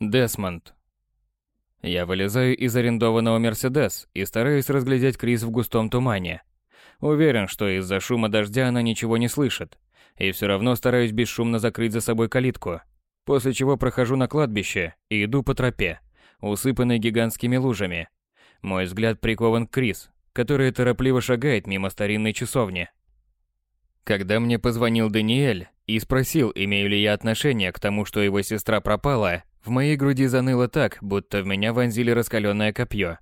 Десмонд. Я вылезаю из арендованного Мерседес и стараюсь разглядеть Крис в густом тумане. Уверен, что из-за шума дождя она ничего не слышит, и все равно стараюсь бесшумно закрыть за собой калитку, после чего прохожу на кладбище и иду по тропе, усыпанной гигантскими лужами. Мой взгляд прикован к Крис, которая торопливо шагает мимо старинной часовни. Когда мне позвонил Даниэль и спросил, имею ли я отношение к тому, что его сестра пропала, в моей груди заныло так, будто в меня вонзили раскаленное копье.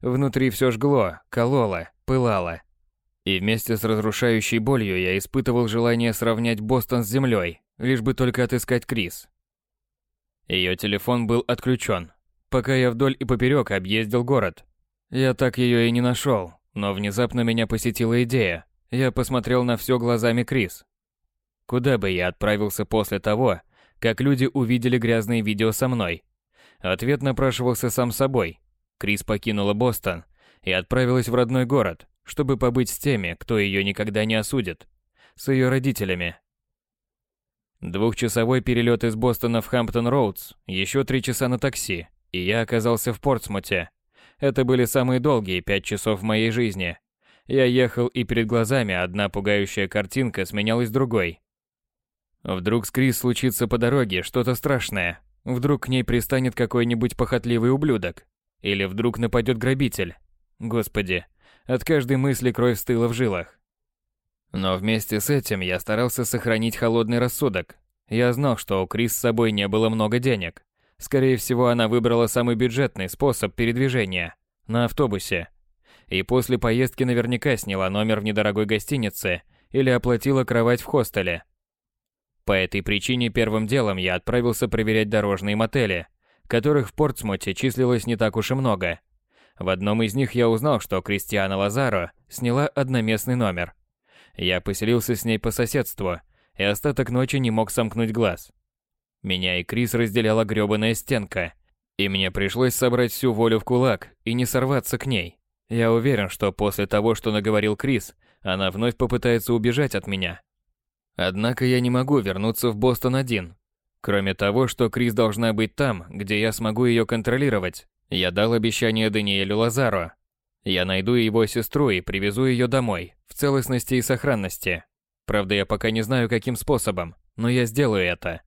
Внутри все жгло, кололо, пылало. И вместе с разрушающей болью я испытывал желание сравнять Бостон с землей, лишь бы только отыскать Крис. Ее телефон был отключен, пока я вдоль и поперек объездил город. Я так ее и не нашел, но внезапно меня посетила идея. Я посмотрел на все глазами Крис. Куда бы я отправился после того, как люди увидели грязные видео со мной. Ответ напрашивался сам собой. Крис покинула Бостон и отправилась в родной город, чтобы побыть с теми, кто ее никогда не осудит. С ее родителями. Двухчасовой перелет из Бостона в Хэмптон-Роудс, еще три часа на такси, и я оказался в Портсмуте. Это были самые долгие пять часов в моей жизни. Я ехал, и перед глазами одна пугающая картинка сменялась другой. Вдруг с Крис случится по дороге что-то страшное. Вдруг к ней пристанет какой-нибудь похотливый ублюдок. Или вдруг нападет грабитель. Господи, от каждой мысли кровь стыла в жилах. Но вместе с этим я старался сохранить холодный рассудок. Я знал, что у Крис с собой не было много денег. Скорее всего, она выбрала самый бюджетный способ передвижения – на автобусе. И после поездки наверняка сняла номер в недорогой гостинице или оплатила кровать в хостеле – по этой причине первым делом я отправился проверять дорожные мотели, которых в Портсмуте числилось не так уж и много. В одном из них я узнал, что Кристиана Лазаро сняла одноместный номер. Я поселился с ней по соседству, и остаток ночи не мог сомкнуть глаз. Меня и Крис разделяла грёбаная стенка, и мне пришлось собрать всю волю в кулак и не сорваться к ней. Я уверен, что после того, что наговорил Крис, она вновь попытается убежать от меня. Однако я не могу вернуться в Бостон один. Кроме того, что Крис должна быть там, где я смогу ее контролировать. Я дал обещание Даниэлю Лазаро. Я найду его сестру и привезу ее домой, в целостности и сохранности. Правда, я пока не знаю, каким способом, но я сделаю это.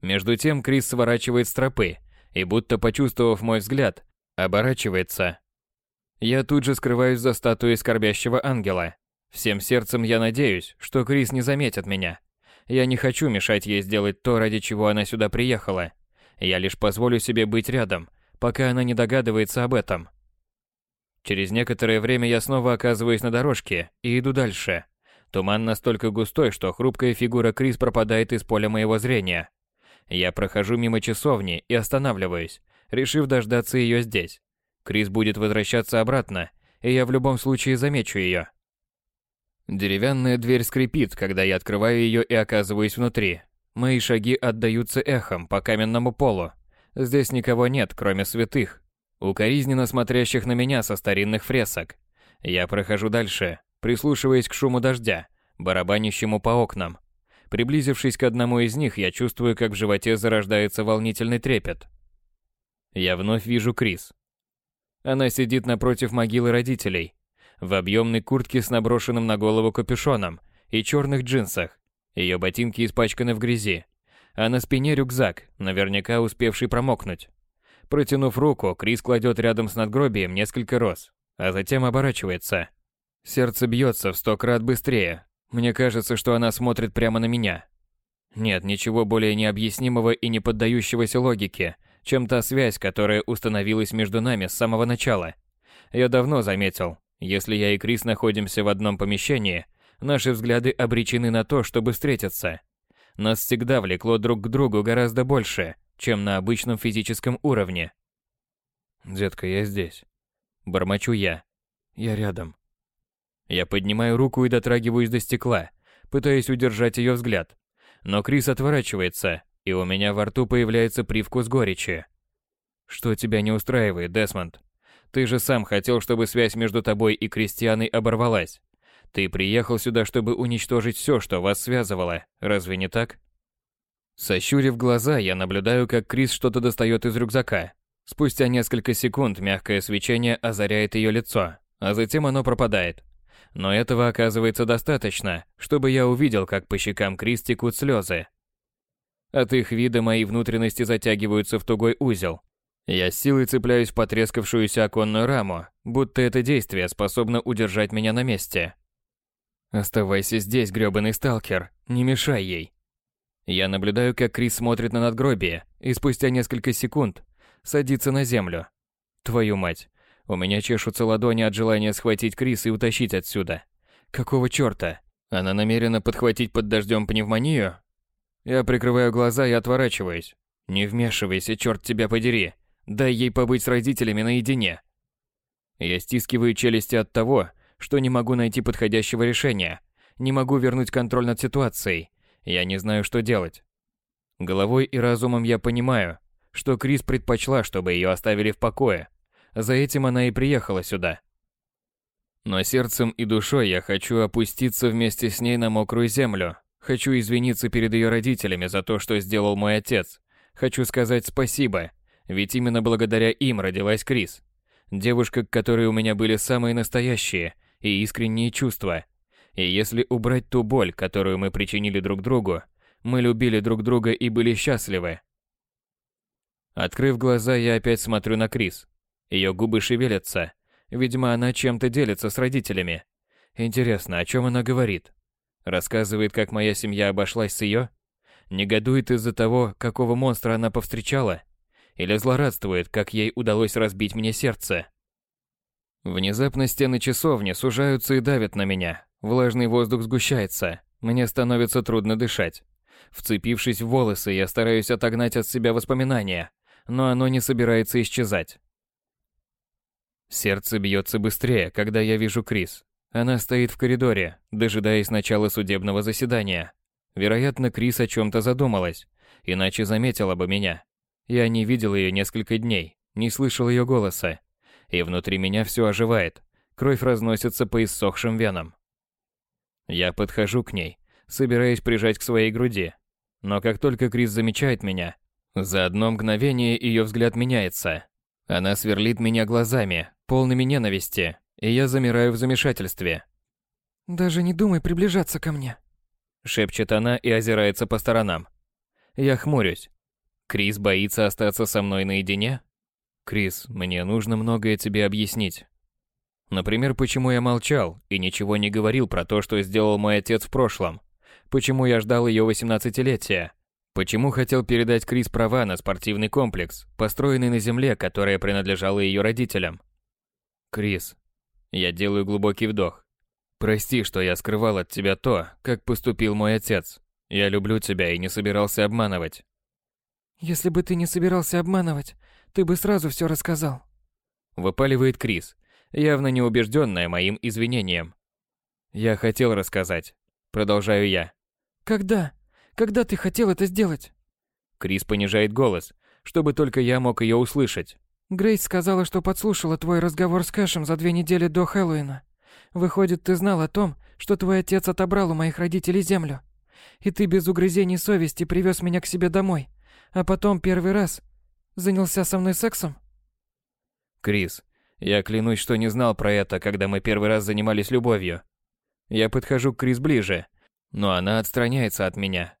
Между тем Крис сворачивает с тропы и, будто почувствовав мой взгляд, оборачивается. Я тут же скрываюсь за статуей скорбящего ангела. Всем сердцем я надеюсь, что Крис не заметит меня. Я не хочу мешать ей сделать то, ради чего она сюда приехала. Я лишь позволю себе быть рядом, пока она не догадывается об этом. Через некоторое время я снова оказываюсь на дорожке и иду дальше. Туман настолько густой, что хрупкая фигура Крис пропадает из поля моего зрения. Я прохожу мимо часовни и останавливаюсь, решив дождаться ее здесь. Крис будет возвращаться обратно, и я в любом случае замечу ее. Деревянная дверь скрипит, когда я открываю ее и оказываюсь внутри. Мои шаги отдаются эхом по каменному полу. Здесь никого нет, кроме святых, укоризненно смотрящих на меня со старинных фресок. Я прохожу дальше, прислушиваясь к шуму дождя, барабанящему по окнам. Приблизившись к одному из них, я чувствую, как в животе зарождается волнительный трепет. Я вновь вижу Крис. Она сидит напротив могилы родителей, в объемной куртке с наброшенным на голову капюшоном и черных джинсах. Ее ботинки испачканы в грязи, а на спине рюкзак, наверняка успевший промокнуть. Протянув руку, Крис кладет рядом с надгробием несколько роз, а затем оборачивается. Сердце бьется в сто крат быстрее. Мне кажется, что она смотрит прямо на меня. Нет ничего более необъяснимого и не поддающегося логике, чем та связь, которая установилась между нами с самого начала. Я давно заметил, если я и Крис находимся в одном помещении, наши взгляды обречены на то, чтобы встретиться. Нас всегда влекло друг к другу гораздо больше, чем на обычном физическом уровне. «Детка, я здесь». Бормочу я. «Я рядом». Я поднимаю руку и дотрагиваюсь до стекла, пытаясь удержать ее взгляд. Но Крис отворачивается, и у меня во рту появляется привкус горечи. «Что тебя не устраивает, Десмонд?» Ты же сам хотел, чтобы связь между тобой и Кристианой оборвалась. Ты приехал сюда, чтобы уничтожить все, что вас связывало, разве не так? Сощурив глаза, я наблюдаю, как Крис что-то достает из рюкзака. Спустя несколько секунд мягкое свечение озаряет ее лицо, а затем оно пропадает. Но этого оказывается достаточно, чтобы я увидел, как по щекам Крис текут слезы. От их вида мои внутренности затягиваются в тугой узел. Я силой цепляюсь в потрескавшуюся оконную раму, будто это действие способно удержать меня на месте. Оставайся здесь, грёбаный сталкер, не мешай ей. Я наблюдаю, как Крис смотрит на надгробие, и спустя несколько секунд садится на землю. Твою мать, у меня чешутся ладони от желания схватить Крис и утащить отсюда. Какого чёрта? Она намерена подхватить под дождем пневмонию? Я прикрываю глаза и отворачиваюсь. Не вмешивайся, чёрт тебя подери. Дай ей побыть с родителями наедине. Я стискиваю челюсти от того, что не могу найти подходящего решения, не могу вернуть контроль над ситуацией. Я не знаю, что делать. Головой и разумом я понимаю, что Крис предпочла, чтобы ее оставили в покое. За этим она и приехала сюда. Но сердцем и душой я хочу опуститься вместе с ней на мокрую землю. Хочу извиниться перед ее родителями за то, что сделал мой отец. Хочу сказать спасибо, ведь именно благодаря им родилась Крис. Девушка, к которой у меня были самые настоящие и искренние чувства. И если убрать ту боль, которую мы причинили друг другу, мы любили друг друга и были счастливы. Открыв глаза, я опять смотрю на Крис. Ее губы шевелятся. Видимо, она чем-то делится с родителями. Интересно, о чем она говорит? Рассказывает, как моя семья обошлась с ее? Негодует из-за того, какого монстра она повстречала? Или злорадствует, как ей удалось разбить мне сердце? Внезапно стены часовни сужаются и давят на меня. Влажный воздух сгущается. Мне становится трудно дышать. Вцепившись в волосы, я стараюсь отогнать от себя воспоминания, но оно не собирается исчезать. Сердце бьется быстрее, когда я вижу Крис. Она стоит в коридоре, дожидаясь начала судебного заседания. Вероятно, Крис о чем-то задумалась, иначе заметила бы меня. Я не видел ее несколько дней, не слышал ее голоса, и внутри меня все оживает. Кровь разносится по иссохшим венам. Я подхожу к ней, собираясь прижать к своей груди. Но как только Крис замечает меня, за одно мгновение ее взгляд меняется. Она сверлит меня глазами, полными ненависти, и я замираю в замешательстве. «Даже не думай приближаться ко мне», — шепчет она и озирается по сторонам. Я хмурюсь. Крис боится остаться со мной наедине? Крис, мне нужно многое тебе объяснить. Например, почему я молчал и ничего не говорил про то, что сделал мой отец в прошлом. Почему я ждал ее восемнадцатилетия. Почему хотел передать Крис права на спортивный комплекс, построенный на земле, которая принадлежала ее родителям. Крис, я делаю глубокий вдох. Прости, что я скрывал от тебя то, как поступил мой отец. Я люблю тебя и не собирался обманывать. Если бы ты не собирался обманывать, ты бы сразу все рассказал. Выпаливает Крис, явно не убежденная моим извинением. Я хотел рассказать. Продолжаю я. Когда? Когда ты хотел это сделать? Крис понижает голос, чтобы только я мог ее услышать. Грейс сказала, что подслушала твой разговор с Кэшем за две недели до Хэллоуина. Выходит, ты знал о том, что твой отец отобрал у моих родителей землю. И ты без угрызений совести привез меня к себе домой. А потом первый раз Занялся со мной сексом? Крис, я клянусь, что не знал про это, когда мы первый раз занимались любовью. Я подхожу к Крис ближе, но она отстраняется от меня.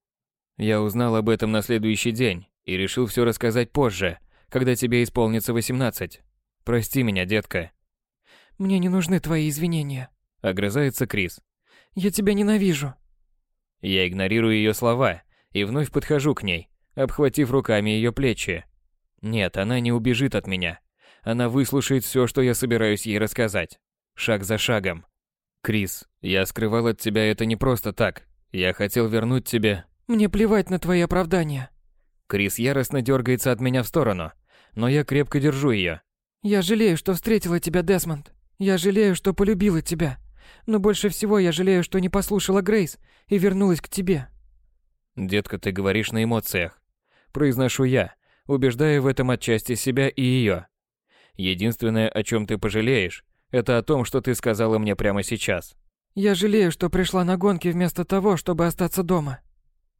Я узнал об этом на следующий день и решил все рассказать позже, когда тебе исполнится 18. Прости меня, детка. Мне не нужны твои извинения, огрызается Крис. Я тебя ненавижу. Я игнорирую ее слова и вновь подхожу к ней, обхватив руками ее плечи. Нет, она не убежит от меня. Она выслушает все, что я собираюсь ей рассказать. Шаг за шагом. Крис, я скрывал от тебя это не просто так. Я хотел вернуть тебе... Мне плевать на твои оправдания. Крис яростно дергается от меня в сторону, но я крепко держу ее. Я жалею, что встретила тебя, Десмонд. Я жалею, что полюбила тебя. Но больше всего я жалею, что не послушала Грейс и вернулась к тебе. Детка, ты говоришь на эмоциях. Произношу я, убеждая в этом отчасти себя и ее. Единственное, о чем ты пожалеешь, это о том, что ты сказала мне прямо сейчас. Я жалею, что пришла на гонки вместо того, чтобы остаться дома.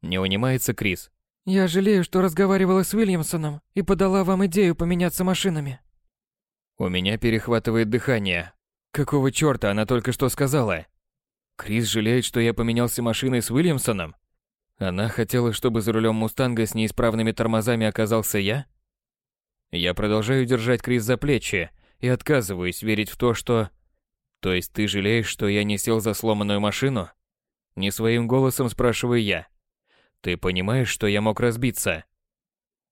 Не унимается Крис. Я жалею, что разговаривала с Уильямсоном и подала вам идею поменяться машинами. У меня перехватывает дыхание. Какого чёрта она только что сказала? Крис жалеет, что я поменялся машиной с Уильямсоном? Она хотела, чтобы за рулем Мустанга с неисправными тормозами оказался я? Я продолжаю держать Крис за плечи и отказываюсь верить в то, что... То есть ты жалеешь, что я не сел за сломанную машину? Не своим голосом спрашиваю я. Ты понимаешь, что я мог разбиться?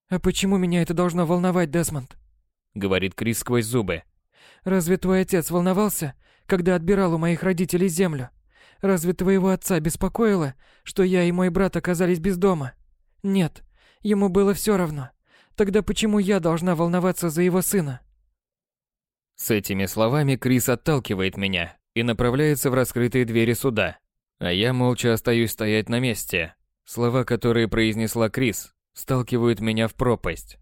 А почему меня это должно волновать, Десмонд? Говорит Крис сквозь зубы. Разве твой отец волновался, когда отбирал у моих родителей землю? Разве твоего отца беспокоило, что я и мой брат оказались без дома? Нет, ему было все равно. Тогда почему я должна волноваться за его сына? С этими словами Крис отталкивает меня и направляется в раскрытые двери суда. А я молча остаюсь стоять на месте. Слова, которые произнесла Крис, сталкивают меня в пропасть.